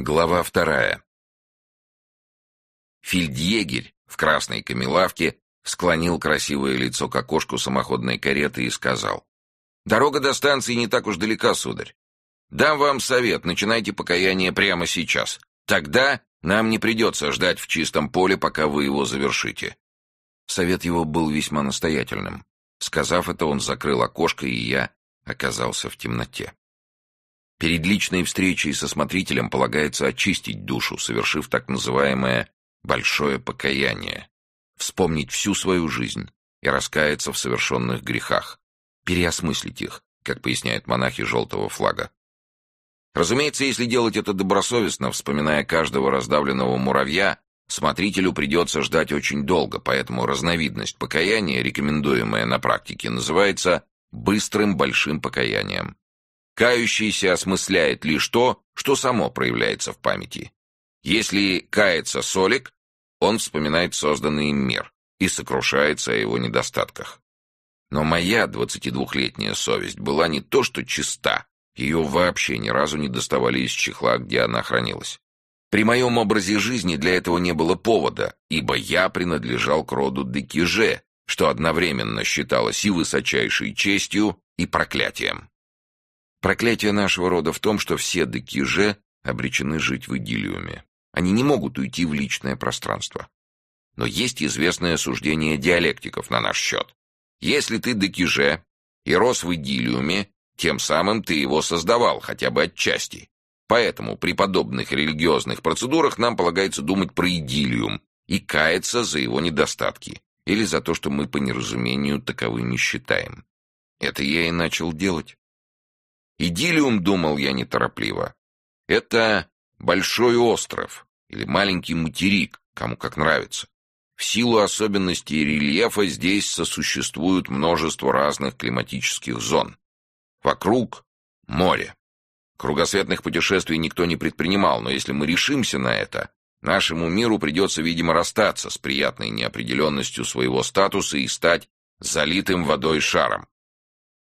Глава вторая. Фельдъегерь в красной камелавке склонил красивое лицо к окошку самоходной кареты и сказал. «Дорога до станции не так уж далека, сударь. Дам вам совет, начинайте покаяние прямо сейчас. Тогда нам не придется ждать в чистом поле, пока вы его завершите». Совет его был весьма настоятельным. Сказав это, он закрыл окошко, и я оказался в темноте. Перед личной встречей со смотрителем полагается очистить душу, совершив так называемое «большое покаяние», вспомнить всю свою жизнь и раскаяться в совершенных грехах, переосмыслить их, как поясняют монахи желтого флага. Разумеется, если делать это добросовестно, вспоминая каждого раздавленного муравья, смотрителю придется ждать очень долго, поэтому разновидность покаяния, рекомендуемая на практике, называется «быстрым большим покаянием». Кающийся осмысляет лишь то, что само проявляется в памяти. Если кается Солик, он вспоминает созданный им мир и сокрушается о его недостатках. Но моя двадцатидвухлетняя совесть была не то что чиста, ее вообще ни разу не доставали из чехла, где она хранилась. При моем образе жизни для этого не было повода, ибо я принадлежал к роду Декиже, что одновременно считалось и высочайшей честью, и проклятием. Проклятие нашего рода в том, что все декиже обречены жить в идиллиуме. Они не могут уйти в личное пространство. Но есть известное суждение диалектиков на наш счет. Если ты декиже и рос в идиллиуме, тем самым ты его создавал, хотя бы отчасти. Поэтому при подобных религиозных процедурах нам полагается думать про идиллиум и каяться за его недостатки или за то, что мы по неразумению таковыми считаем. Это я и начал делать. Идиллиум, думал я неторопливо, это большой остров или маленький материк, кому как нравится. В силу особенностей рельефа здесь сосуществуют множество разных климатических зон. Вокруг море. Кругосветных путешествий никто не предпринимал, но если мы решимся на это, нашему миру придется, видимо, расстаться с приятной неопределенностью своего статуса и стать залитым водой шаром.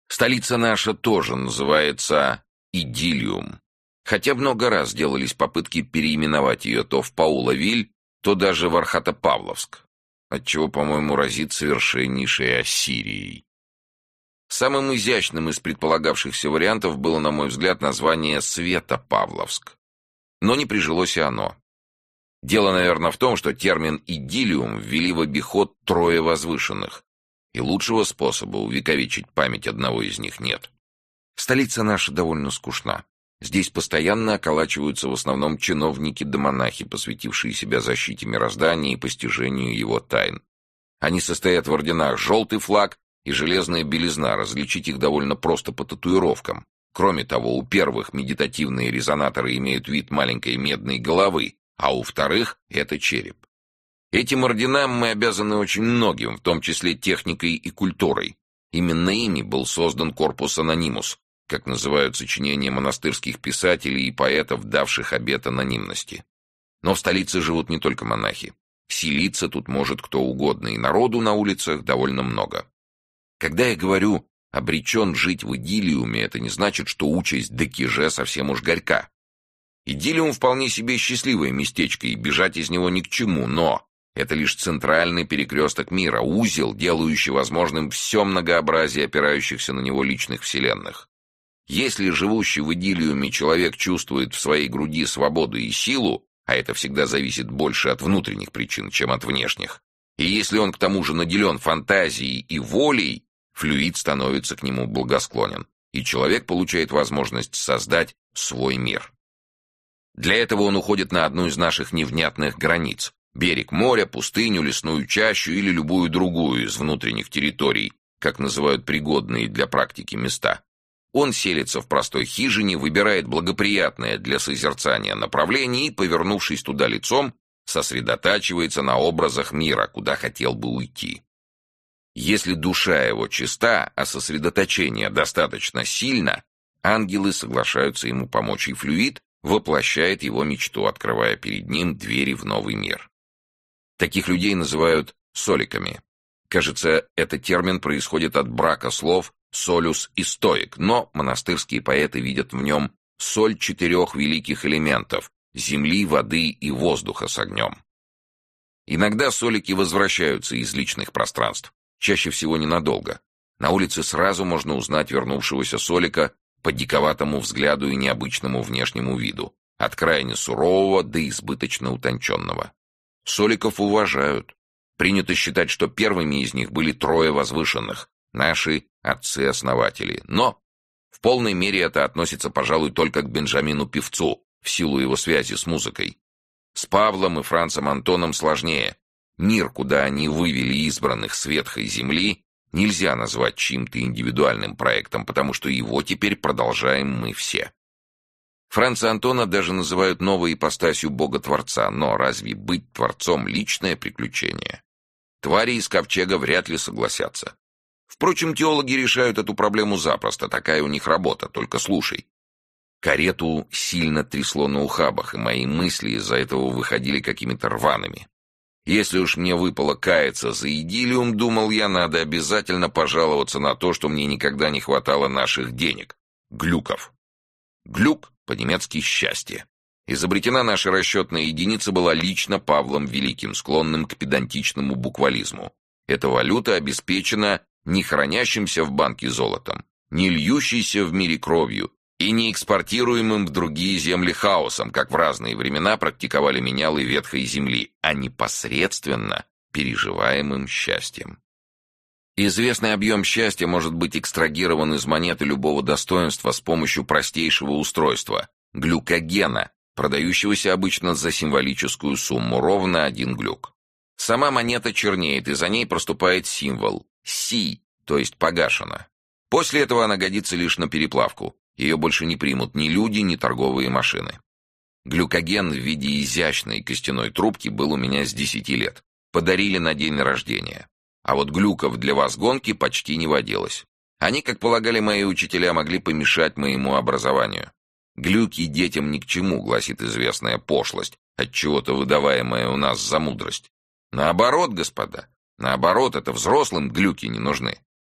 Столица наша тоже называется Идиллиум. Хотя много раз делались попытки переименовать ее то в Пауловиль, то даже в Архата-Павловск, отчего, по-моему, разит совершеннейшей Ассирией. Самым изящным из предполагавшихся вариантов было, на мой взгляд, название Света-Павловск. Но не прижилось и оно. Дело, наверное, в том, что термин «идиллиум» ввели в обиход трое возвышенных, и лучшего способа увековечить память одного из них нет. Столица наша довольно скучна. Здесь постоянно околачиваются в основном чиновники да монахи, посвятившие себя защите мироздания и постижению его тайн. Они состоят в орденах «желтый флаг» и «железная белизна», различить их довольно просто по татуировкам. Кроме того, у первых медитативные резонаторы имеют вид маленькой медной головы, а у вторых — это череп. Этим орденам мы обязаны очень многим, в том числе техникой и культурой. Именно ими был создан корпус анонимус, как называют сочинения монастырских писателей и поэтов, давших обет анонимности. Но в столице живут не только монахи. Селиться тут может кто угодно, и народу на улицах довольно много. Когда я говорю «обречен жить в идиллиуме», это не значит, что участь Декиже совсем уж горька. Идиллиум вполне себе счастливое местечко, и бежать из него ни к чему, но это лишь центральный перекресток мира, узел, делающий возможным все многообразие опирающихся на него личных вселенных. Если живущий в идиллиуме человек чувствует в своей груди свободу и силу, а это всегда зависит больше от внутренних причин, чем от внешних, и если он к тому же наделен фантазией и волей, флюид становится к нему благосклонен, и человек получает возможность создать свой мир. Для этого он уходит на одну из наших невнятных границ, Берег моря, пустыню, лесную чащу или любую другую из внутренних территорий, как называют пригодные для практики места. Он селится в простой хижине, выбирает благоприятное для созерцания направление и, повернувшись туда лицом, сосредотачивается на образах мира, куда хотел бы уйти. Если душа его чиста, а сосредоточение достаточно сильно, ангелы соглашаются ему помочь, и флюид воплощает его мечту, открывая перед ним двери в новый мир. Таких людей называют соликами. Кажется, этот термин происходит от брака слов «солюс» и «стоик», но монастырские поэты видят в нем соль четырех великих элементов, земли, воды и воздуха с огнем. Иногда солики возвращаются из личных пространств, чаще всего ненадолго. На улице сразу можно узнать вернувшегося солика по диковатому взгляду и необычному внешнему виду, от крайне сурового до избыточно утонченного. Соликов уважают. Принято считать, что первыми из них были трое возвышенных, наши отцы-основатели. Но в полной мере это относится, пожалуй, только к Бенджамину Певцу, в силу его связи с музыкой. С Павлом и Францем Антоном сложнее. Мир, куда они вывели избранных с ветхой земли, нельзя назвать чьим-то индивидуальным проектом, потому что его теперь продолжаем мы все. Франца Антона даже называют новой ипостасью Бога-Творца, но разве быть Творцом — личное приключение? Твари из Ковчега вряд ли согласятся. Впрочем, теологи решают эту проблему запросто, такая у них работа, только слушай. Карету сильно трясло на ухабах, и мои мысли из-за этого выходили какими-то рваными. Если уж мне выпало каяться за идиллиум, думал я, надо обязательно пожаловаться на то, что мне никогда не хватало наших денег. Глюков. Глюк по-немецки «счастье». Изобретена наша расчетная единица была лично Павлом Великим, склонным к педантичному буквализму. Эта валюта обеспечена не хранящимся в банке золотом, не льющейся в мире кровью и не экспортируемым в другие земли хаосом, как в разные времена практиковали менялы ветхой земли, а непосредственно переживаемым счастьем. Известный объем счастья может быть экстрагирован из монеты любого достоинства с помощью простейшего устройства – глюкогена, продающегося обычно за символическую сумму, ровно один глюк. Сама монета чернеет, и за ней проступает символ Си, то есть погашена. После этого она годится лишь на переплавку. Ее больше не примут ни люди, ни торговые машины. Глюкоген в виде изящной костяной трубки был у меня с 10 лет. Подарили на день рождения. А вот глюков для вас гонки почти не водилось. Они, как полагали мои учителя, могли помешать моему образованию. Глюки детям ни к чему, гласит известная пошлость, от чего-то выдаваемая у нас за мудрость. Наоборот, господа, наоборот, это взрослым глюки не нужны.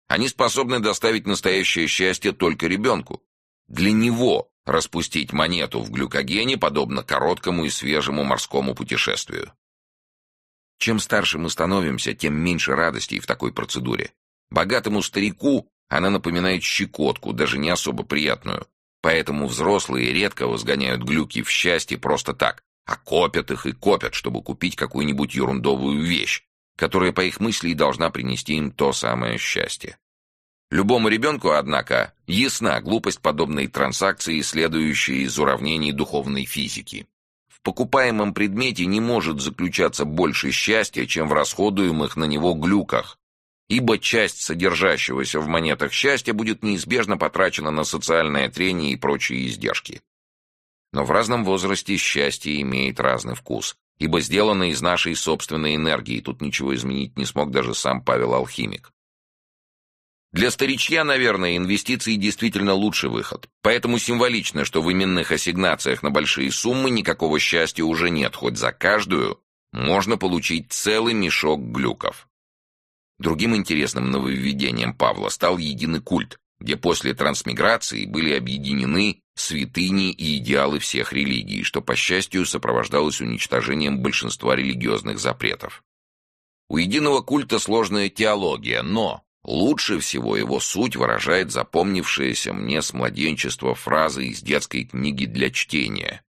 Они способны доставить настоящее счастье только ребенку. Для него распустить монету в глюкогене подобно короткому и свежему морскому путешествию. Чем старше мы становимся, тем меньше радостей в такой процедуре. Богатому старику она напоминает щекотку, даже не особо приятную. Поэтому взрослые редко возгоняют глюки в счастье просто так, а копят их и копят, чтобы купить какую-нибудь ерундовую вещь, которая, по их мысли, должна принести им то самое счастье. Любому ребенку, однако, ясна глупость подобной транзакции, следующей из уравнений духовной физики. В покупаемом предмете не может заключаться больше счастья, чем в расходуемых на него глюках, ибо часть содержащегося в монетах счастья будет неизбежно потрачена на социальное трение и прочие издержки. Но в разном возрасте счастье имеет разный вкус, ибо сделано из нашей собственной энергии, тут ничего изменить не смог даже сам Павел Алхимик. Для старичья, наверное, инвестиции действительно лучший выход. Поэтому символично, что в именных ассигнациях на большие суммы никакого счастья уже нет, хоть за каждую можно получить целый мешок глюков. Другим интересным нововведением Павла стал единый культ, где после трансмиграции были объединены святыни и идеалы всех религий, что, по счастью, сопровождалось уничтожением большинства религиозных запретов. У единого культа сложная теология, но лучше всего его суть выражает запомнившаяся мне с младенчества фраза из детской книги для чтения.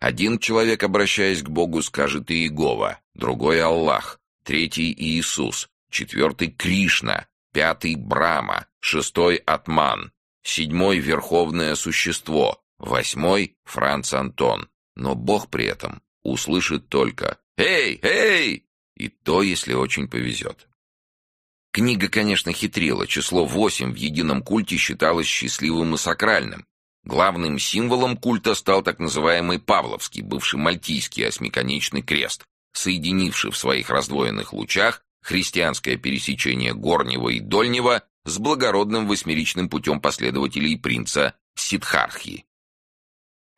Один человек, обращаясь к Богу, скажет Иегова, другой — Аллах, третий — Иисус, четвертый — Кришна, пятый — Брама, шестой — Атман, седьмой — Верховное Существо, восьмой — Франц Антон. Но Бог при этом услышит только «Эй, эй!» и то, если очень повезет. Книга, конечно, хитрила. Число восемь в едином культе считалось счастливым и сакральным. Главным символом культа стал так называемый Павловский, бывший мальтийский осьмиконечный крест, соединивший в своих раздвоенных лучах христианское пересечение горнего и дольнего с благородным восьмеричным путем последователей принца Сидхархи.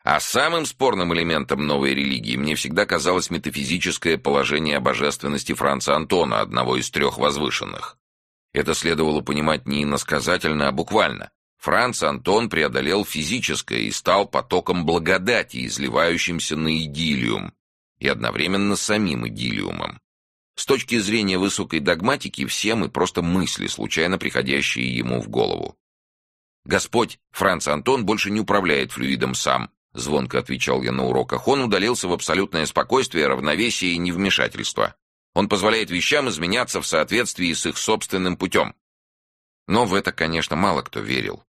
А самым спорным элементом новой религии мне всегда казалось метафизическое положение о божественности Франца Антона, одного из трех возвышенных. Это следовало понимать не иносказательно, а буквально. Франц Антон преодолел физическое и стал потоком благодати, изливающимся на идиллиум, и одновременно самим идиллиумом. С точки зрения высокой догматики, все мы просто мысли, случайно приходящие ему в голову. «Господь, Франц Антон больше не управляет флюидом сам», — звонко отвечал я на уроках. «Он удалился в абсолютное спокойствие, равновесие и невмешательство. Он позволяет вещам изменяться в соответствии с их собственным путем». Но в это, конечно, мало кто верил.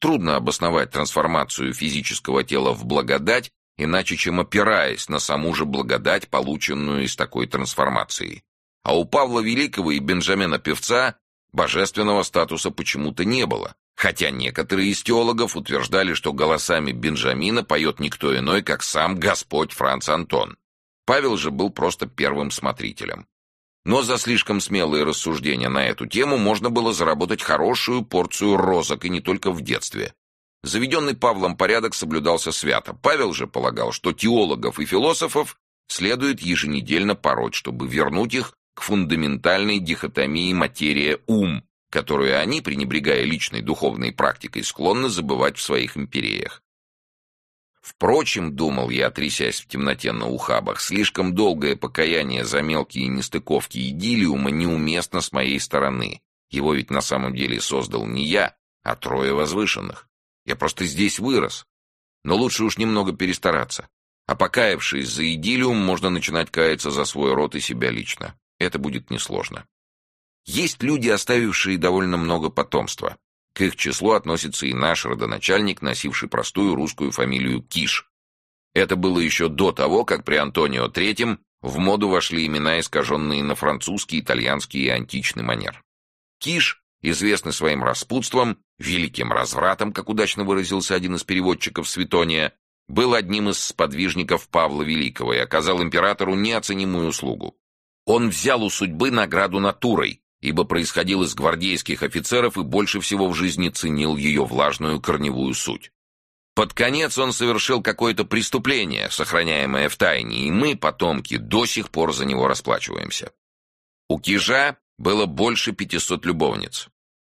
Трудно обосновать трансформацию физического тела в благодать, иначе чем опираясь на саму же благодать, полученную из такой трансформации. А у Павла Великого и Бенджамина Певца божественного статуса почему-то не было, хотя некоторые из теологов утверждали, что голосами Бенджамина поет никто иной, как сам Господь Франц Антон. Павел же был просто первым смотрителем. Но за слишком смелые рассуждения на эту тему можно было заработать хорошую порцию розок, и не только в детстве. Заведенный Павлом порядок соблюдался свято. Павел же полагал, что теологов и философов следует еженедельно пороть, чтобы вернуть их к фундаментальной дихотомии материя-ум, которую они, пренебрегая личной духовной практикой, склонны забывать в своих империях. Впрочем, думал я, трясясь в темноте на ухабах, слишком долгое покаяние за мелкие нестыковки идиллиума неуместно с моей стороны. Его ведь на самом деле создал не я, а трое возвышенных. Я просто здесь вырос. Но лучше уж немного перестараться. А покаявшись за идиллиум, можно начинать каяться за свой род и себя лично. Это будет несложно. Есть люди, оставившие довольно много потомства. К их числу относится и наш родоначальник, носивший простую русскую фамилию Киш. Это было еще до того, как при Антонио III в моду вошли имена, искаженные на французский, итальянский и античный манер. Киш, известный своим распутством, великим развратом, как удачно выразился один из переводчиков Светония, был одним из сподвижников Павла Великого и оказал императору неоценимую услугу. Он взял у судьбы награду натурой, ибо происходил из гвардейских офицеров и больше всего в жизни ценил ее влажную корневую суть. Под конец он совершил какое-то преступление, сохраняемое в тайне, и мы, потомки, до сих пор за него расплачиваемся. У Кижа было больше 500 любовниц.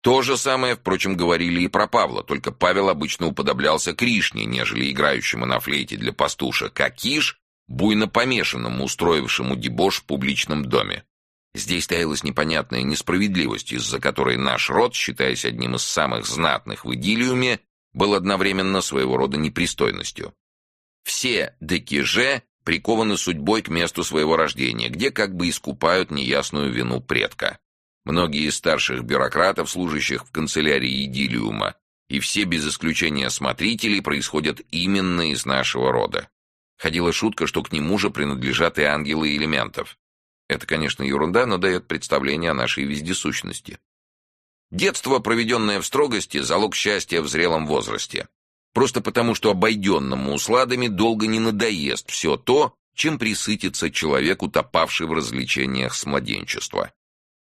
То же самое, впрочем, говорили и про Павла, только Павел обычно уподоблялся Кришне, нежели играющему на флейте для пастушек, а Киш — буйно помешанному, устроившему дебош в публичном доме. Здесь таилась непонятная несправедливость, из-за которой наш род, считаясь одним из самых знатных в идиллиуме, был одновременно своего рода непристойностью. Все декиже прикованы судьбой к месту своего рождения, где как бы искупают неясную вину предка. Многие из старших бюрократов, служащих в канцелярии идиллиума, и все без исключения смотрителей происходят именно из нашего рода. Ходила шутка, что к нему же принадлежат и ангелы элементов. Это, конечно, ерунда, но дает представление о нашей вездесущности. Детство, проведенное в строгости, залог счастья в зрелом возрасте. Просто потому, что обойденному усладами долго не надоест все то, чем присытится человек, утопавший в развлечениях с младенчества.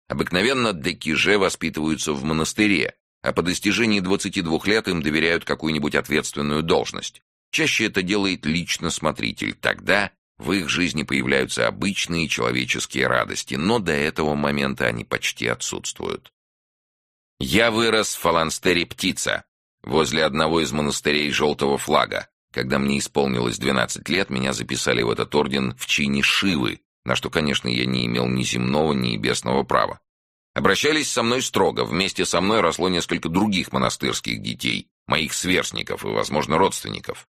Обыкновенно декиже воспитываются в монастыре, а по достижении 22 лет им доверяют какую-нибудь ответственную должность. Чаще это делает лично смотритель. Тогда в их жизни появляются обычные человеческие радости, но до этого момента они почти отсутствуют. Я вырос в фаланстере «Птица», возле одного из монастырей желтого флага. Когда мне исполнилось 12 лет, меня записали в этот орден в чине Шивы, на что, конечно, я не имел ни земного, ни небесного права. Обращались со мной строго, вместе со мной росло несколько других монастырских детей, моих сверстников и, возможно, родственников.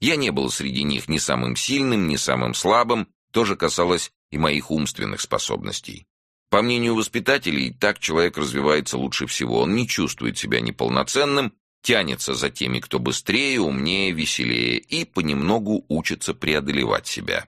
Я не был среди них ни самым сильным, ни самым слабым, тоже касалось и моих умственных способностей. По мнению воспитателей, так человек развивается лучше всего. Он не чувствует себя неполноценным, тянется за теми, кто быстрее, умнее, веселее, и понемногу учится преодолевать себя.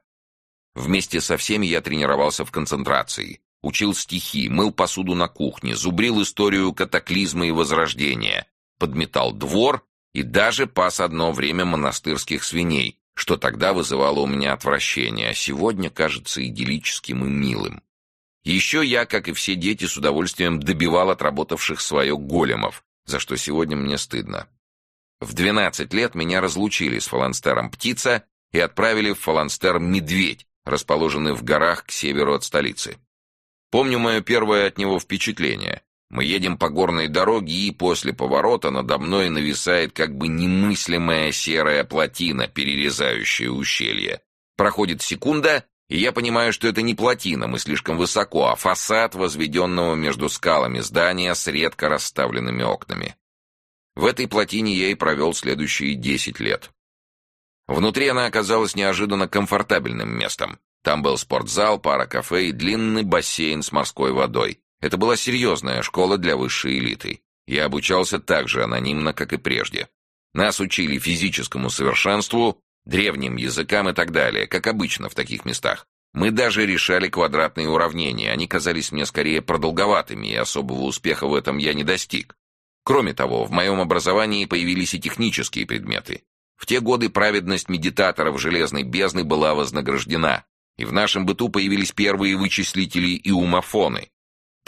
Вместе со всеми я тренировался в концентрации, учил стихи, мыл посуду на кухне, зубрил историю катаклизма и возрождения, подметал двор и даже пас одно время монастырских свиней, что тогда вызывало у меня отвращение, а сегодня кажется идиллическим и милым. Еще я, как и все дети, с удовольствием добивал отработавших свое големов, за что сегодня мне стыдно. В 12 лет меня разлучили с фаланстером «Птица» и отправили в фаланстер «Медведь», расположенный в горах к северу от столицы. Помню мое первое от него впечатление. Мы едем по горной дороге, и после поворота надо мной нависает как бы немыслимая серая плотина, перерезающая ущелье. Проходит секунда, и я понимаю, что это не плотина, мы слишком высоко, а фасад возведенного между скалами здания с редко расставленными окнами. В этой плотине я и провел следующие десять лет. Внутри она оказалась неожиданно комфортабельным местом. Там был спортзал, пара кафе и длинный бассейн с морской водой. Это была серьезная школа для высшей элиты. Я обучался так же анонимно, как и прежде. Нас учили физическому совершенству, древним языкам и так далее, как обычно в таких местах. Мы даже решали квадратные уравнения, они казались мне скорее продолговатыми, и особого успеха в этом я не достиг. Кроме того, в моем образовании появились и технические предметы. В те годы праведность медитаторов железной бездны была вознаграждена, и в нашем быту появились первые вычислители и умофоны.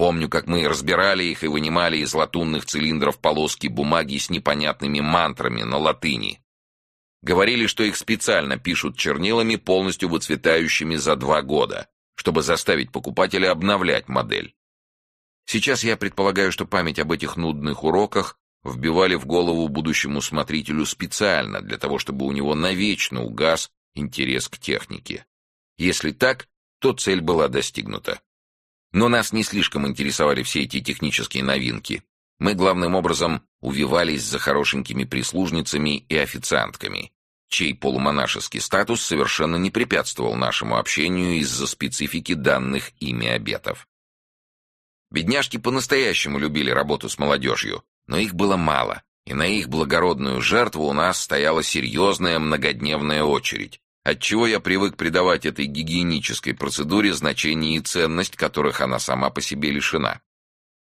Помню, как мы разбирали их и вынимали из латунных цилиндров полоски бумаги с непонятными мантрами на латыни. Говорили, что их специально пишут чернилами, полностью выцветающими за два года, чтобы заставить покупателя обновлять модель. Сейчас я предполагаю, что память об этих нудных уроках вбивали в голову будущему смотрителю специально, для того, чтобы у него навечно угас интерес к технике. Если так, то цель была достигнута. Но нас не слишком интересовали все эти технические новинки. Мы главным образом увивались за хорошенькими прислужницами и официантками, чей полумонашеский статус совершенно не препятствовал нашему общению из-за специфики данных ими обетов. Бедняжки по-настоящему любили работу с молодежью, но их было мало, и на их благородную жертву у нас стояла серьезная многодневная очередь, отчего я привык придавать этой гигиенической процедуре значение и ценность, которых она сама по себе лишена.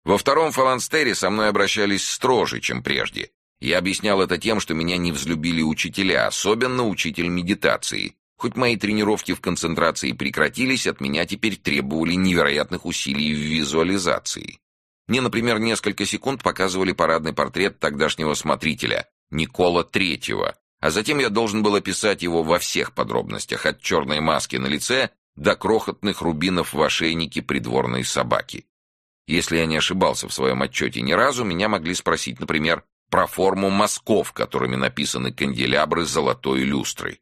Во втором фаланстере со мной обращались строже, чем прежде. Я объяснял это тем, что меня не взлюбили учителя, особенно учитель медитации. Хоть мои тренировки в концентрации прекратились, от меня теперь требовали невероятных усилий в визуализации. Мне, например, несколько секунд показывали парадный портрет тогдашнего смотрителя, Никола Третьего, а затем я должен был описать его во всех подробностях, от черной маски на лице до крохотных рубинов в ошейнике придворной собаки. Если я не ошибался в своем отчете ни разу, меня могли спросить, например, про форму мазков, которыми написаны канделябры с золотой люстрой.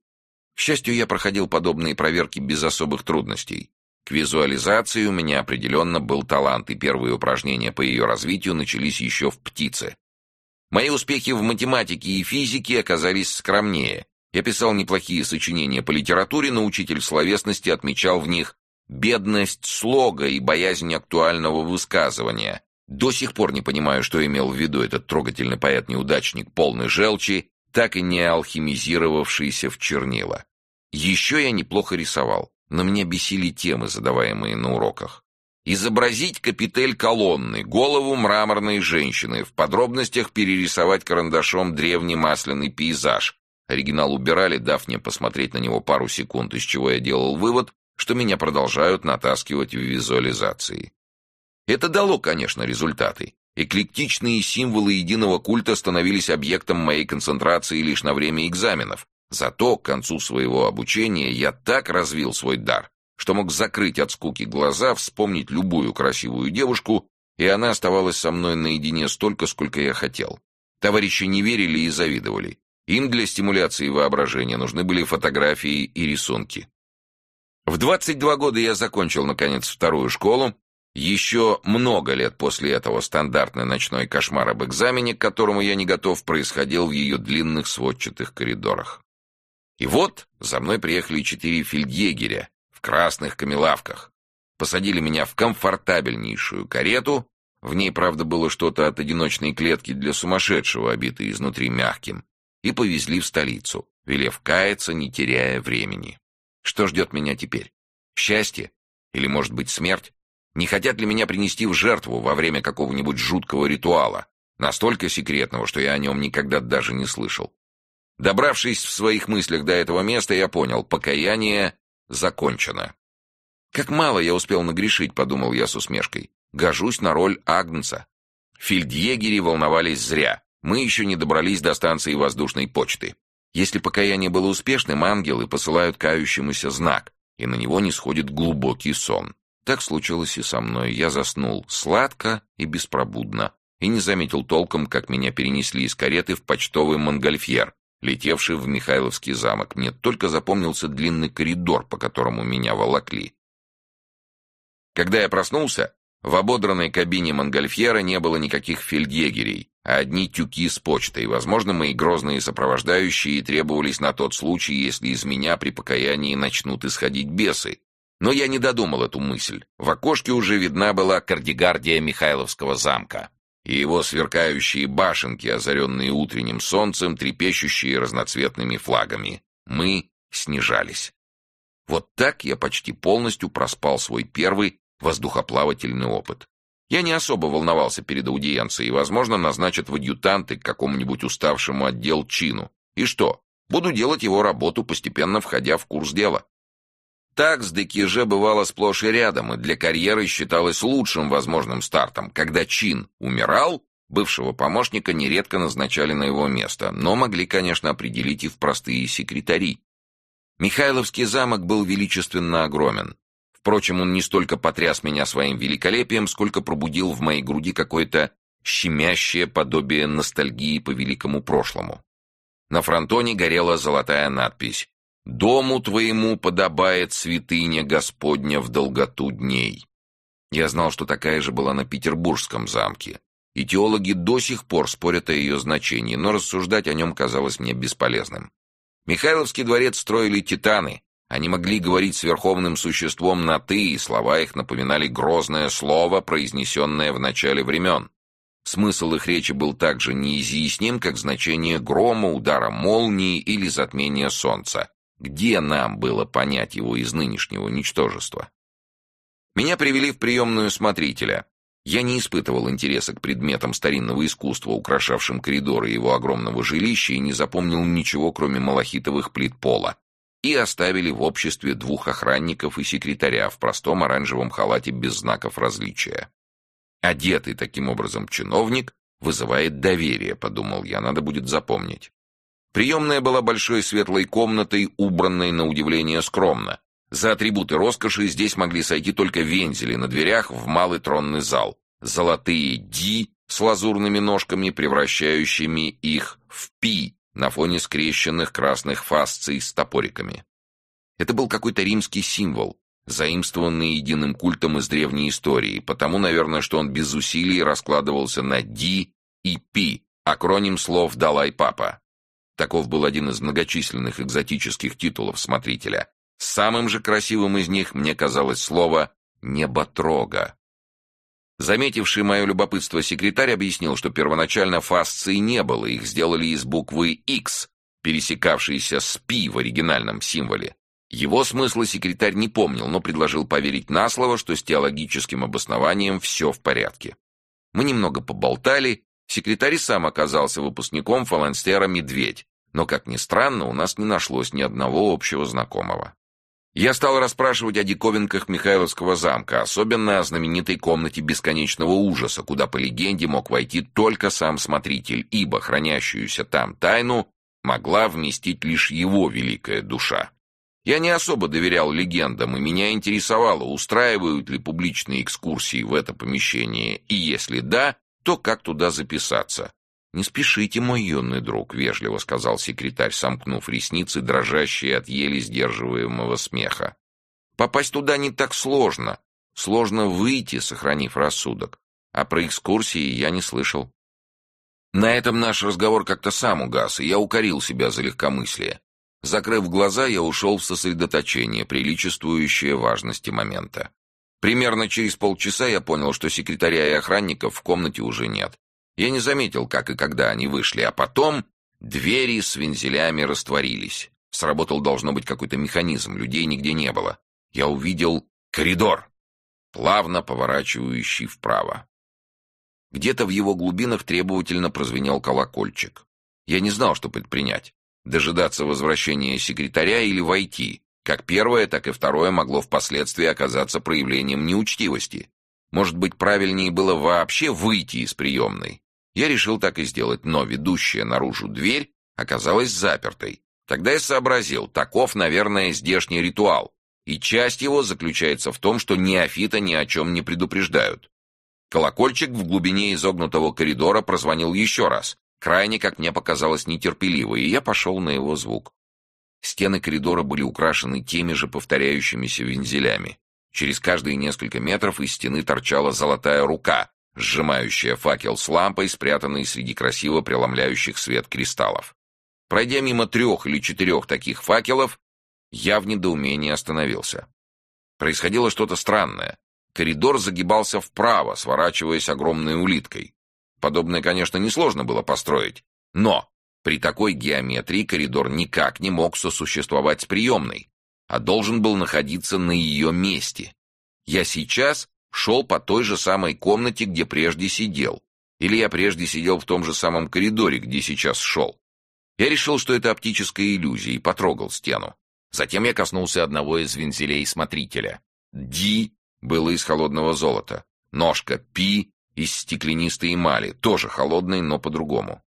К счастью, я проходил подобные проверки без особых трудностей. К визуализации у меня определенно был талант, и первые упражнения по ее развитию начались еще в «Птице». Мои успехи в математике и физике оказались скромнее. Я писал неплохие сочинения по литературе, но учитель словесности отмечал в них бедность слога и боязнь актуального высказывания. До сих пор не понимаю, что имел в виду этот трогательный поэт-неудачник, полный желчи, так и не алхимизировавшийся в чернила. Еще я неплохо рисовал но меня бесили темы, задаваемые на уроках. Изобразить капитель колонны, голову мраморной женщины, в подробностях перерисовать карандашом древний масляный пейзаж. Оригинал убирали, дав мне посмотреть на него пару секунд, из чего я делал вывод, что меня продолжают натаскивать в визуализации. Это дало, конечно, результаты. Эклектичные символы единого культа становились объектом моей концентрации лишь на время экзаменов, Зато к концу своего обучения я так развил свой дар, что мог закрыть от скуки глаза, вспомнить любую красивую девушку, и она оставалась со мной наедине столько, сколько я хотел. Товарищи не верили и завидовали. Им для стимуляции воображения нужны были фотографии и рисунки. В 22 года я закончил, наконец, вторую школу. Еще много лет после этого стандартный ночной кошмар об экзамене, к которому я не готов, происходил в ее длинных сводчатых коридорах. И вот за мной приехали четыре фельдъегеря красных камелавках. Посадили меня в комфортабельнейшую карету. В ней, правда, было что-то от одиночной клетки для сумасшедшего, обитой изнутри мягким. И повезли в столицу, велев каяться, не теряя времени. Что ждет меня теперь? Счастье? Или, может быть, смерть? Не хотят ли меня принести в жертву во время какого-нибудь жуткого ритуала? Настолько секретного, что я о нем никогда даже не слышал. Добравшись в своих мыслях до этого места, я понял, покаяние закончено. «Как мало я успел нагрешить», — подумал я с усмешкой. «Гожусь на роль Агнца». Фельдъегери волновались зря. Мы еще не добрались до станции воздушной почты. Если покаяние было успешным, ангелы посылают кающемуся знак, и на него не сходит глубокий сон. Так случилось и со мной. Я заснул сладко и беспробудно, и не заметил толком, как меня перенесли из кареты в почтовый монгольфьер, летевший в Михайловский замок. Мне только запомнился длинный коридор, по которому меня волокли. Когда я проснулся, в ободранной кабине монгольфьера не было никаких фельдъегерей, а одни тюки с почтой. Возможно, мои грозные сопровождающие требовались на тот случай, если из меня при покаянии начнут исходить бесы. Но я не додумал эту мысль. В окошке уже видна была кардигардия Михайловского замка и его сверкающие башенки, озаренные утренним солнцем, трепещущие разноцветными флагами. Мы снижались. Вот так я почти полностью проспал свой первый воздухоплавательный опыт. Я не особо волновался перед аудиенцией, возможно, назначат в адъютанты к какому-нибудь уставшему отдел чину. И что? Буду делать его работу, постепенно входя в курс дела. Так с Декиже бывало сплошь и рядом, и для карьеры считалось лучшим возможным стартом. Когда чин умирал, бывшего помощника нередко назначали на его место, но могли, конечно, определить и в простые секретари. Михайловский замок был величественно огромен. Впрочем, он не столько потряс меня своим великолепием, сколько пробудил в моей груди какое-то щемящее подобие ностальгии по великому прошлому. На фронтоне горела золотая надпись Дому твоему подобает святыня Господня в долготу дней. Я знал, что такая же была на Петербургском замке, и теологи до сих пор спорят о ее значении, но рассуждать о нем казалось мне бесполезным. Михайловский дворец строили титаны, они могли говорить с верховным существом на «ты», и слова их напоминали грозное слово, произнесенное в начале времен. Смысл их речи был так же неизъясним, как значение грома, удара молнии или затмения солнца. Где нам было понять его из нынешнего ничтожества? Меня привели в приемную смотрителя. Я не испытывал интереса к предметам старинного искусства, украшавшим коридоры его огромного жилища, и не запомнил ничего, кроме малахитовых плит пола. И оставили в обществе двух охранников и секретаря в простом оранжевом халате без знаков различия. Одетый таким образом чиновник вызывает доверие, подумал я, надо будет запомнить. Приемная была большой светлой комнатой, убранной на удивление скромно. За атрибуты роскоши здесь могли сойти только вензели на дверях в малый тронный зал, золотые «ди» с лазурными ножками, превращающими их в «пи» на фоне скрещенных красных фасций с топориками. Это был какой-то римский символ, заимствованный единым культом из древней истории, потому, наверное, что он без усилий раскладывался на «ди» и «пи», акроним слов «Далай-Папа». Таков был один из многочисленных экзотических титулов смотрителя. Самым же красивым из них мне казалось слово «неботрога». Заметивший мое любопытство секретарь объяснил, что первоначально фасции не было, их сделали из буквы X, пересекавшейся с P в оригинальном символе. Его смысла секретарь не помнил, но предложил поверить на слово, что с теологическим обоснованием все в порядке. Мы немного поболтали, Секретарь сам оказался выпускником фаланстера «Медведь», но, как ни странно, у нас не нашлось ни одного общего знакомого. Я стал расспрашивать о диковинках Михайловского замка, особенно о знаменитой комнате бесконечного ужаса, куда, по легенде, мог войти только сам смотритель, ибо хранящуюся там тайну могла вместить лишь его великая душа. Я не особо доверял легендам, и меня интересовало, устраивают ли публичные экскурсии в это помещение, и если да, то как туда записаться. «Не спешите, мой юный друг», — вежливо сказал секретарь, сомкнув ресницы, дрожащие от еле сдерживаемого смеха. «Попасть туда не так сложно. Сложно выйти, сохранив рассудок. А про экскурсии я не слышал». На этом наш разговор как-то сам угас, и я укорил себя за легкомыслие. Закрыв глаза, я ушел в сосредоточение, приличествующее важности момента. Примерно через полчаса я понял, что секретаря и охранников в комнате уже нет. Я не заметил, как и когда они вышли, а потом двери с вензелями растворились. Сработал, должно быть, какой-то механизм, людей нигде не было. Я увидел коридор, плавно поворачивающий вправо. Где-то в его глубинах требовательно прозвенел колокольчик. Я не знал, что предпринять. Дожидаться возвращения секретаря или войти. Как первое, так и второе могло впоследствии оказаться проявлением неучтивости. Может быть, правильнее было вообще выйти из приемной. Я решил так и сделать, но ведущая наружу дверь оказалась запертой. Тогда я сообразил, таков, наверное, здешний ритуал. и часть его заключается в том, что неофита ни о чем не предупреждают. Колокольчик в глубине изогнутого коридора прозвонил еще раз, крайне, как мне показалось, нетерпеливо, и я пошел на его звук. Стены коридора были украшены теми же повторяющимися вензелями. Через каждые несколько метров из стены торчала золотая рука, сжимающая факел с лампой, спрятанной среди красиво преломляющих свет кристаллов. Пройдя мимо трех или четырех таких факелов, я в недоумении остановился. Происходило что-то странное. Коридор загибался вправо, сворачиваясь огромной улиткой. Подобное, конечно, несложно было построить, но при такой геометрии коридор никак не мог сосуществовать с приемной, а должен был находиться на ее месте. Я сейчас шел по той же самой комнате, где прежде сидел. Или я прежде сидел в том же самом коридоре, где сейчас шел. Я решил, что это оптическая иллюзия, и потрогал стену. Затем я коснулся одного из вензелей смотрителя. «Ди» было из холодного золота. Ножка «Пи» из стеклянистой эмали, тоже холодной, но по-другому.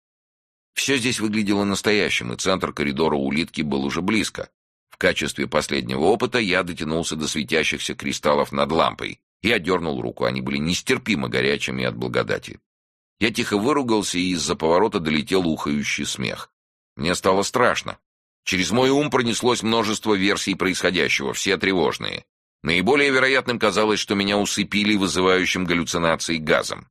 Все здесь выглядело настоящим, и центр коридора улитки был уже близко. В качестве последнего опыта я дотянулся до светящихся кристаллов над лампой и отдернул руку, они были нестерпимо горячими от благодати. Я тихо выругался, и из-за поворота долетел ухающий смех. Мне стало страшно. Через мой ум пронеслось множество версий происходящего, все тревожные. Наиболее вероятным казалось, что меня усыпили вызывающим галлюцинации газом.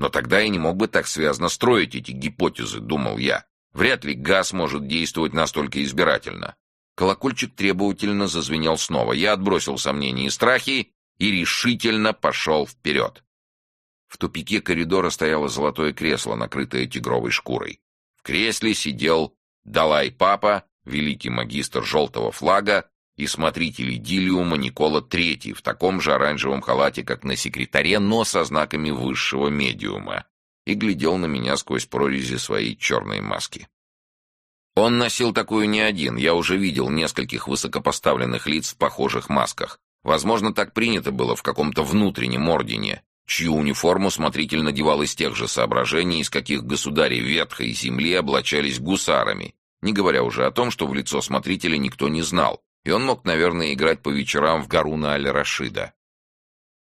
Но тогда я не мог бы так связно строить эти гипотезы, думал я. Вряд ли газ может действовать настолько избирательно. Колокольчик требовательно зазвенел снова. Я отбросил сомнения и страхи и решительно пошел вперед. В тупике коридора стояло золотое кресло, накрытое тигровой шкурой. В кресле сидел Далай-папа, великий магистр желтого флага, и смотритель идиллиума Никола III в таком же оранжевом халате, как на секретаре, но со знаками высшего медиума, и глядел на меня сквозь прорези своей черной маски. Он носил такую не один, я уже видел нескольких высокопоставленных лиц в похожих масках. Возможно, так принято было в каком-то внутреннем ордене, чью униформу смотритель надевал из тех же соображений, из каких государи ветхой земли облачались гусарами, не говоря уже о том, что в лицо смотрителя никто не знал, и он мог, наверное, играть по вечерам в Гаруна Аль-Рашида.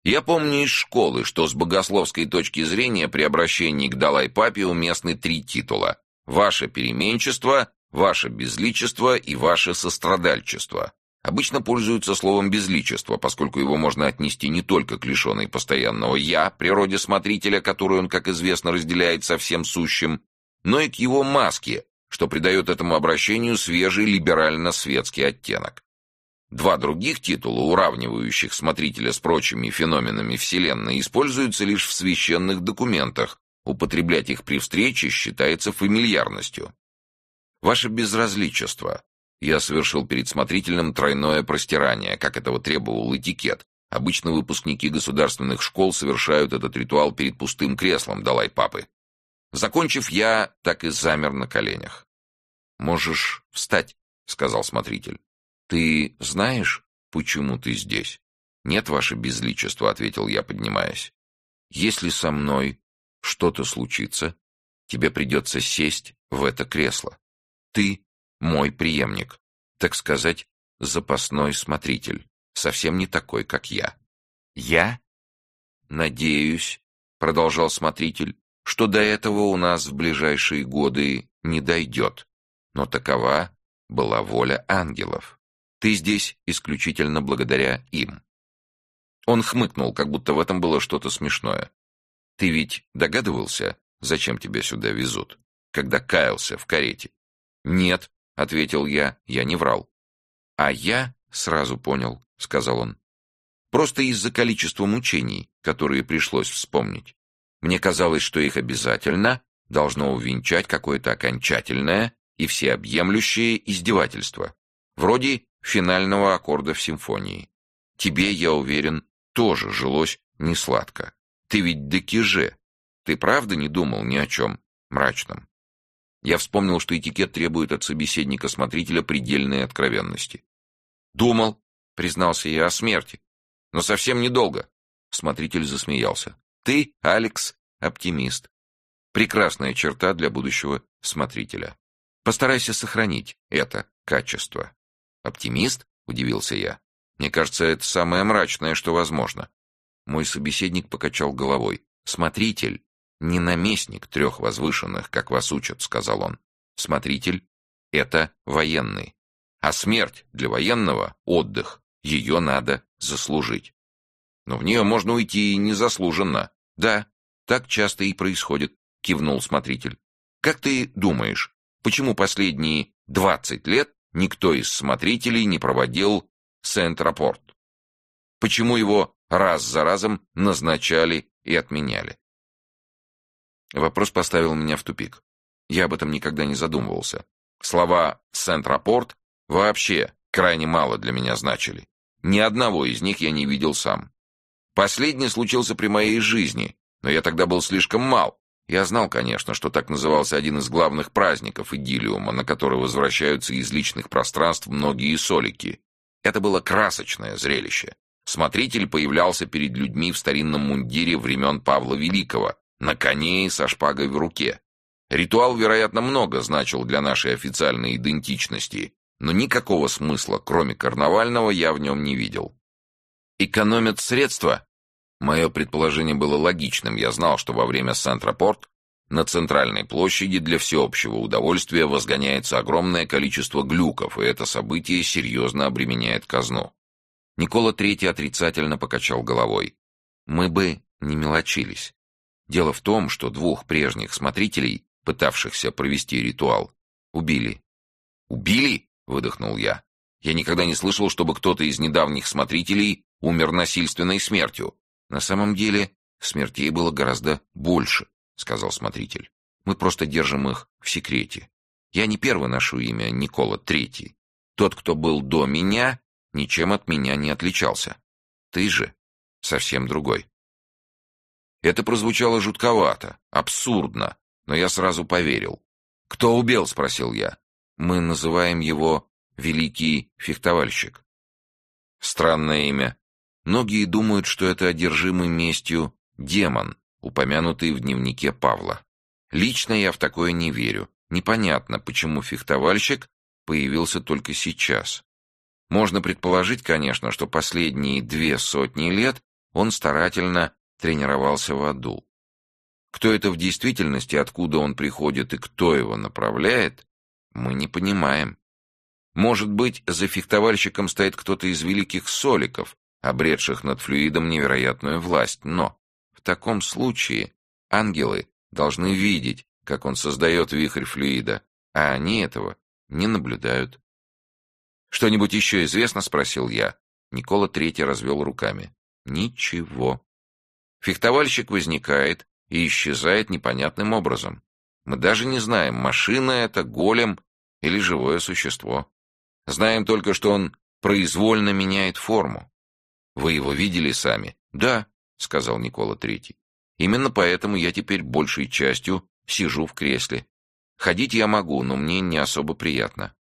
Я помню из школы, что с богословской точки зрения при обращении к Далай-Папе уместны три титула — «Ваше переменчество», «Ваше безличество» и «Ваше сострадальчество». Обычно пользуются словом «безличество», поскольку его можно отнести не только к лишенной постоянного «я», природе смотрителя, которую он, как известно, разделяет со всем сущим, но и к его маске, что придает этому обращению свежий либерально-светский оттенок. Два других титула, уравнивающих смотрителя с прочими феноменами Вселенной, используются лишь в священных документах, употреблять их при встрече считается фамильярностью. Ваше безразличество. Я совершил перед смотрителем тройное простирание, как этого требовал этикет. Обычно выпускники государственных школ совершают этот ритуал перед пустым креслом, далай папы. Закончив, я так и замер на коленях. «Можешь встать», — сказал смотритель. «Ты знаешь, почему ты здесь?» «Нет, ваше безличество», — ответил я, поднимаясь. «Если со мной что-то случится, тебе придется сесть в это кресло. Ты мой преемник, так сказать, запасной смотритель, совсем не такой, как я». «Я?» «Надеюсь», — продолжал смотритель, что до этого у нас в ближайшие годы не дойдет. Но такова была воля ангелов. Ты здесь исключительно благодаря им. Он хмыкнул, как будто в этом было что-то смешное. Ты ведь догадывался, зачем тебя сюда везут, когда каялся в карете? Нет, ответил я, я не врал. А я сразу понял, сказал он. Просто из-за количества мучений, которые пришлось вспомнить. Мне казалось, что их обязательно должно увенчать какое-то окончательное и всеобъемлющее издевательство, вроде финального аккорда в симфонии. Тебе, я уверен, тоже жилось несладко. Ты ведь декиже. Ты правда не думал ни о чем мрачном? Я вспомнил, что этикет требует от собеседника-смотрителя предельной откровенности. «Думал», — признался я, — «о смерти. Но совсем недолго». Смотритель засмеялся. Ты, Алекс, оптимист. Прекрасная черта для будущего смотрителя. Постарайся сохранить это качество. Оптимист? Удивился я. Мне кажется, это самое мрачное, что возможно. Мой собеседник покачал головой. Смотритель не наместник трех возвышенных, как вас учат, сказал он. Смотритель — это военный. А смерть для военного — отдых. Ее надо заслужить. Но в нее можно уйти незаслуженно. Да, так часто и происходит, кивнул смотритель. Как ты думаешь, почему последние двадцать лет никто из смотрителей не проводил Сент-Рапорт? Почему его раз за разом назначали и отменяли? Вопрос поставил меня в тупик. Я об этом никогда не задумывался. Слова «Сент-Рапорт» вообще крайне мало для меня значили. Ни одного из них я не видел сам. Последний случился при моей жизни, но я тогда был слишком мал. Я знал, конечно, что так назывался один из главных праздников идиллиума, на который возвращаются из личных пространств многие солики. Это было красочное зрелище. Смотритель появлялся перед людьми в старинном мундире времен Павла Великого, на коне и со шпагой в руке. Ритуал, вероятно, много значил для нашей официальной идентичности, но никакого смысла, кроме карнавального, я в нем не видел. Экономят средства? Мое предположение было логичным. Я знал, что во время Сент-Рапорт на центральной площади для всеобщего удовольствия возгоняется огромное количество глюков, и это событие серьезно обременяет казну. Никола Третий отрицательно покачал головой. Мы бы не мелочились. Дело в том, что двух прежних смотрителей, пытавшихся провести ритуал, убили. «Убили?» — выдохнул я. «Я никогда не слышал, чтобы кто-то из недавних смотрителей умер насильственной смертью. На самом деле смертей было гораздо больше», — сказал смотритель. «Мы просто держим их в секрете. Я не первый ношу имя Никола Третий. Тот, кто был до меня, ничем от меня не отличался. Ты же совсем другой». Это прозвучало жутковато, абсурдно, но я сразу поверил. «Кто убил?» — спросил я. «Мы называем его Великий Фехтовальщик». Странное имя. Многие думают, что это одержимый местью демон, упомянутый в дневнике Павла. Лично я в такое не верю. Непонятно, почему фехтовальщик появился только сейчас. Можно предположить, конечно, что последние две сотни лет он старательно тренировался в аду. Кто это в действительности, откуда он приходит и кто его направляет, мы не понимаем. Может быть, за фехтовальщиком стоит кто-то из великих соликов, обретших над флюидом невероятную власть, но в таком случае ангелы должны видеть, как он создает вихрь флюида, а они этого не наблюдают. «Что-нибудь еще известно?» — спросил я. Никола Третий развел руками. «Ничего». Фехтовальщик возникает и исчезает непонятным образом. Мы даже не знаем, машина это, голем или живое существо. Знаем только, что он произвольно меняет форму. Вы его видели сами? Да, сказал Никола Третий. Именно поэтому я теперь большей частью сижу в кресле. Ходить я могу, но мне не особо приятно.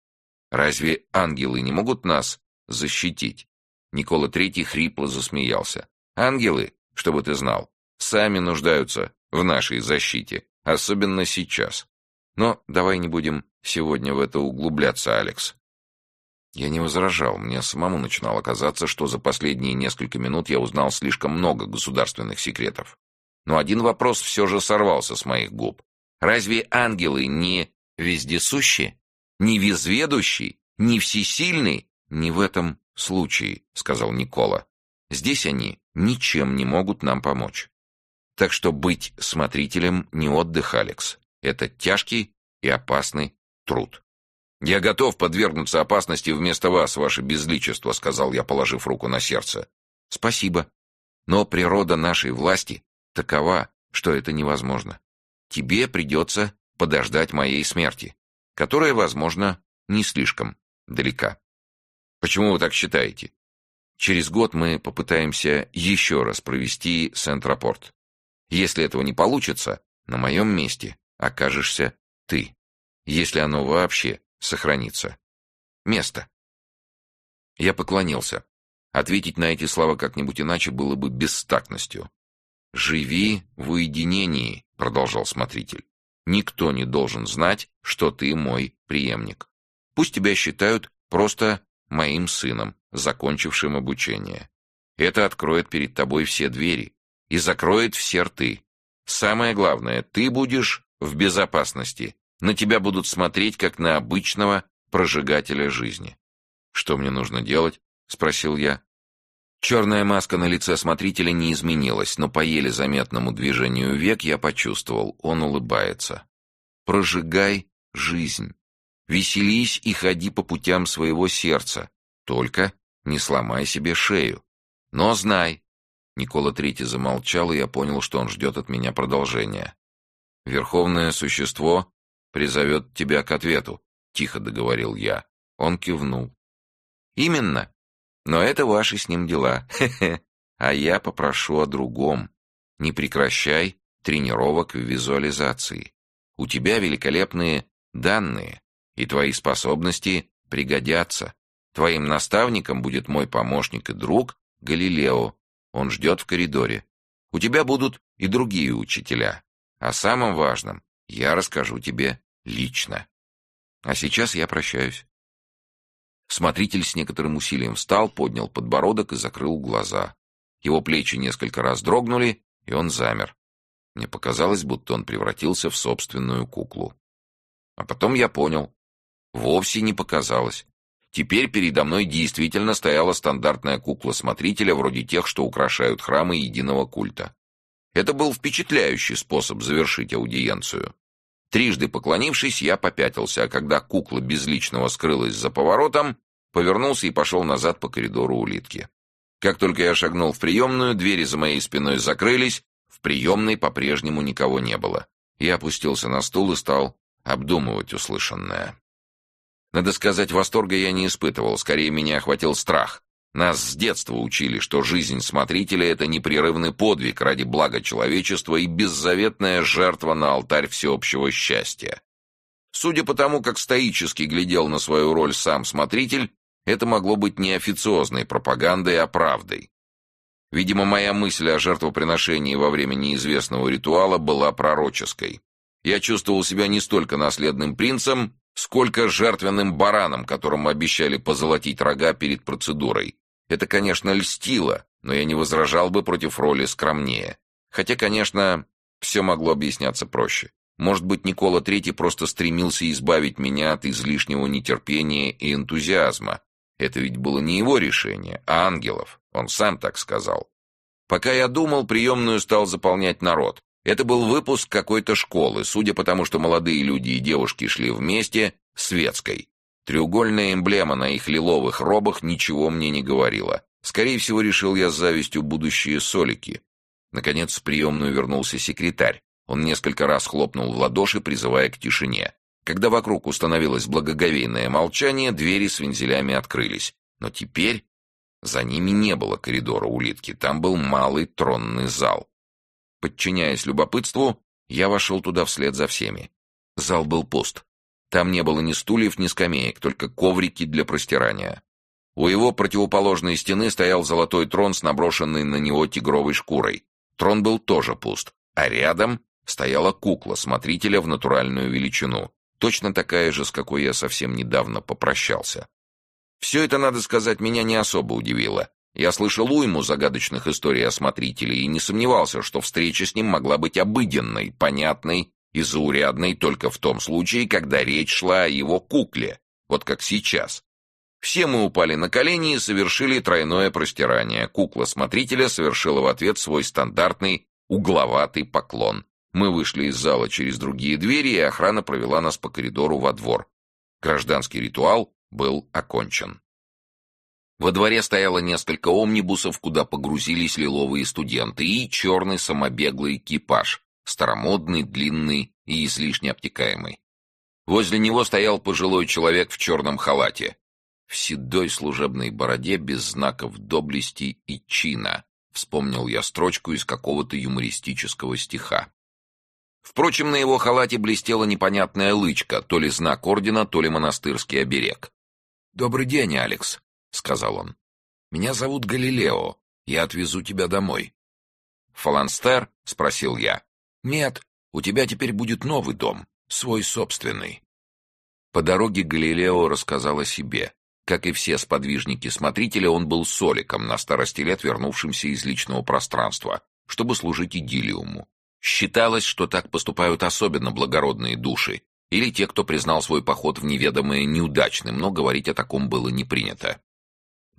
Разве ангелы не могут нас защитить? Никола Третий хрипло засмеялся. Ангелы чтобы ты знал, сами нуждаются в нашей защите, особенно сейчас. Но давай не будем сегодня в это углубляться, Алекс. Я не возражал, мне самому начинало казаться, что за последние несколько минут я узнал слишком много государственных секретов. Но один вопрос все же сорвался с моих губ. Разве ангелы не вездесущие, не везведущие, не всесильные? Не в этом случае, сказал Никола. Здесь они ничем не могут нам помочь. Так что быть смотрителем не отдых, Алекс. Это тяжкий и опасный труд. «Я готов подвергнуться опасности вместо вас, ваше безличество», — сказал я, положив руку на сердце. «Спасибо. Но природа нашей власти такова, что это невозможно. Тебе придется подождать моей смерти, которая, возможно, не слишком далека». «Почему вы так считаете?» Через год мы попытаемся еще раз провести Сент-Рапорт. Если этого не получится, на моем месте окажешься ты. Если оно вообще сохранится. Место. Я поклонился. Ответить на эти слова как-нибудь иначе было бы бестактностью. «Живи в уединении», — продолжал смотритель. «Никто не должен знать, что ты мой преемник. Пусть тебя считают просто моим сыном, закончившим обучение. Это откроет перед тобой все двери и закроет все рты. Самое главное, ты будешь в безопасности. На тебя будут смотреть, как на обычного прожигателя жизни. «Что мне нужно делать?» — спросил я. Черная маска на лице смотрителя не изменилась, но по еле заметному движению век я почувствовал, он улыбается. «Прожигай жизнь. Веселись и ходи по путям своего сердца. Только не сломай себе шею. Но знай...» Никола Третий замолчал, и я понял, что он ждет от меня продолжения. «Верховное существо призовет тебя к ответу», — тихо договорил я. Он кивнул. «Именно. Но это ваши с ним дела. Хе-хе. А я попрошу о другом. Не прекращай тренировок в визуализации. У тебя великолепные данные, и твои способности пригодятся. Твоим наставником будет мой помощник и друг Галилео. Он ждет в коридоре. У тебя будут и другие учителя. О самом важном я расскажу тебе лично. А сейчас я прощаюсь. Смотритель с некоторым усилием встал, поднял подбородок и закрыл глаза. Его плечи несколько раз дрогнули, и он замер. Мне показалось, будто он превратился в собственную куклу. А потом я понял. Вовсе не показалось. Теперь передо мной действительно стояла стандартная кукла смотрителя, вроде тех, что украшают храмы единого культа. Это был впечатляющий способ завершить аудиенцию. Трижды поклонившись, я попятился, а когда кукла безличного скрылась за поворотом, повернулся и пошел назад по коридору улитки. Как только я шагнул в приемную, двери за моей спиной закрылись, в приемной по-прежнему никого не было. Я опустился на стул и стал обдумывать услышанное. Надо сказать, восторга я не испытывал, скорее меня охватил страх. Нас с детства учили, что жизнь смотрителя — это непрерывный подвиг ради блага человечества и беззаветная жертва на алтарь всеобщего счастья. Судя по тому, как стоически глядел на свою роль сам смотритель, это могло быть не официозной пропагандой, а правдой. Видимо, моя мысль о жертвоприношении во время неизвестного ритуала была пророческой. Я чувствовал себя не столько наследным принцем, сколько жертвенным бараном, которому обещали позолотить рога перед процедурой. Это, конечно, льстило, но я не возражал бы против роли скромнее. Хотя, конечно, все могло объясняться проще. Может быть, Никола Третий просто стремился избавить меня от излишнего нетерпения и энтузиазма. Это ведь было не его решение, а ангелов. Он сам так сказал. Пока я думал, приемную стал заполнять народ. Это был выпуск какой-то школы, судя по тому, что молодые люди и девушки шли вместе, светской. Треугольная эмблема на их лиловых робах ничего мне не говорила. Скорее всего, решил я с завистью будущие солики. Наконец в приемную вернулся секретарь. Он несколько раз хлопнул в ладоши, призывая к тишине. Когда вокруг установилось благоговейное молчание, двери с вензелями открылись. Но теперь за ними не было коридора улитки, там был малый тронный зал. Подчиняясь любопытству, я вошел туда вслед за всеми. Зал был пуст. Там не было ни стульев, ни скамеек, только коврики для простирания. У его противоположной стены стоял золотой трон с наброшенной на него тигровой шкурой. Трон был тоже пуст, а рядом стояла кукла смотрителя в натуральную величину, точно такая же, с какой я совсем недавно попрощался. Все это, надо сказать, меня не особо удивило. Я слышал уйму загадочных историй о смотрителе и не сомневался, что встреча с ним могла быть обыденной, понятной и заурядной только в том случае, когда речь шла о его кукле, вот как сейчас. Все мы упали на колени и совершили тройное простирание. Кукла смотрителя совершила в ответ свой стандартный угловатый поклон. Мы вышли из зала через другие двери, и охрана провела нас по коридору во двор. Гражданский ритуал был окончен. Во дворе стояло несколько омнибусов, куда погрузились лиловые студенты, и черный самобеглый экипаж, старомодный, длинный и излишне обтекаемый. Возле него стоял пожилой человек в черном халате, в седой служебной бороде без знаков доблести и чина. Вспомнил я строчку из какого-то юмористического стиха. Впрочем, на его халате блестела непонятная лычка, то ли знак ордена, то ли монастырский оберег. «Добрый день, Алекс», — сказал он. «Меня зовут Галилео. Я отвезу тебя домой». «Фаланстер?» — спросил я. «Нет, у тебя теперь будет новый дом, свой собственный». По дороге Галилео рассказал о себе, Как и все сподвижники смотрителя, он был соликом на старости лет, вернувшимся из личного пространства, чтобы служить идиллиуму. Считалось, что так поступают особенно благородные души, или те, кто признал свой поход в неведомое неудачным, но говорить о таком было не принято.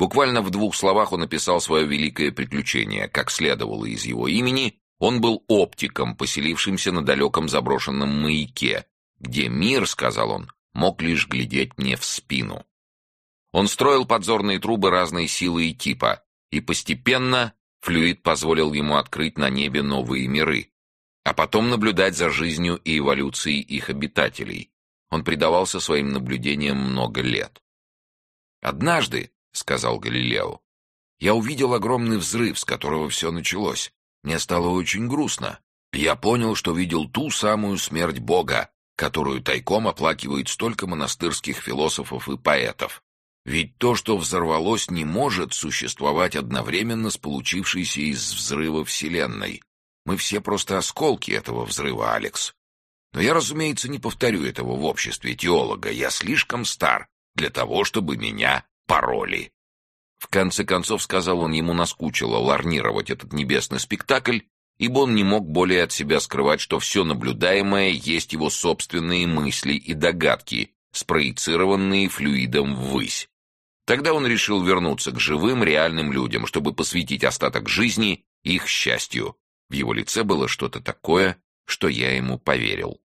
Буквально в двух словах он описал свое великое приключение. Как следовало из его имени, он был оптиком, поселившимся на далеком заброшенном маяке, где мир, сказал он, мог лишь глядеть мне в спину. Он строил подзорные трубы разной силы и типа, и постепенно флюид позволил ему открыть на небе новые миры, а потом наблюдать за жизнью и эволюцией их обитателей. Он предавался своим наблюдениям много лет. «Однажды», — сказал Галилео, — «я увидел огромный взрыв, с которого все началось. Мне стало очень грустно. Я понял, что видел ту самую смерть Бога, которую тайком оплакивает столько монастырских философов и поэтов. Ведь то, что взорвалось, не может существовать одновременно с получившейся из взрыва Вселенной. Мы все просто осколки этого взрыва, Алекс. Но я, разумеется, не повторю этого в обществе теолога. Я слишком стар для того, чтобы меня пороли. В конце концов, сказал он, ему наскучило ларнировать этот небесный спектакль, ибо он не мог более от себя скрывать, что все наблюдаемое есть его собственные мысли и догадки, спроецированные флюидом ввысь. Тогда он решил вернуться к живым, реальным людям, чтобы посвятить остаток жизни их счастью, в его лице было что-то такое, что я ему поверил.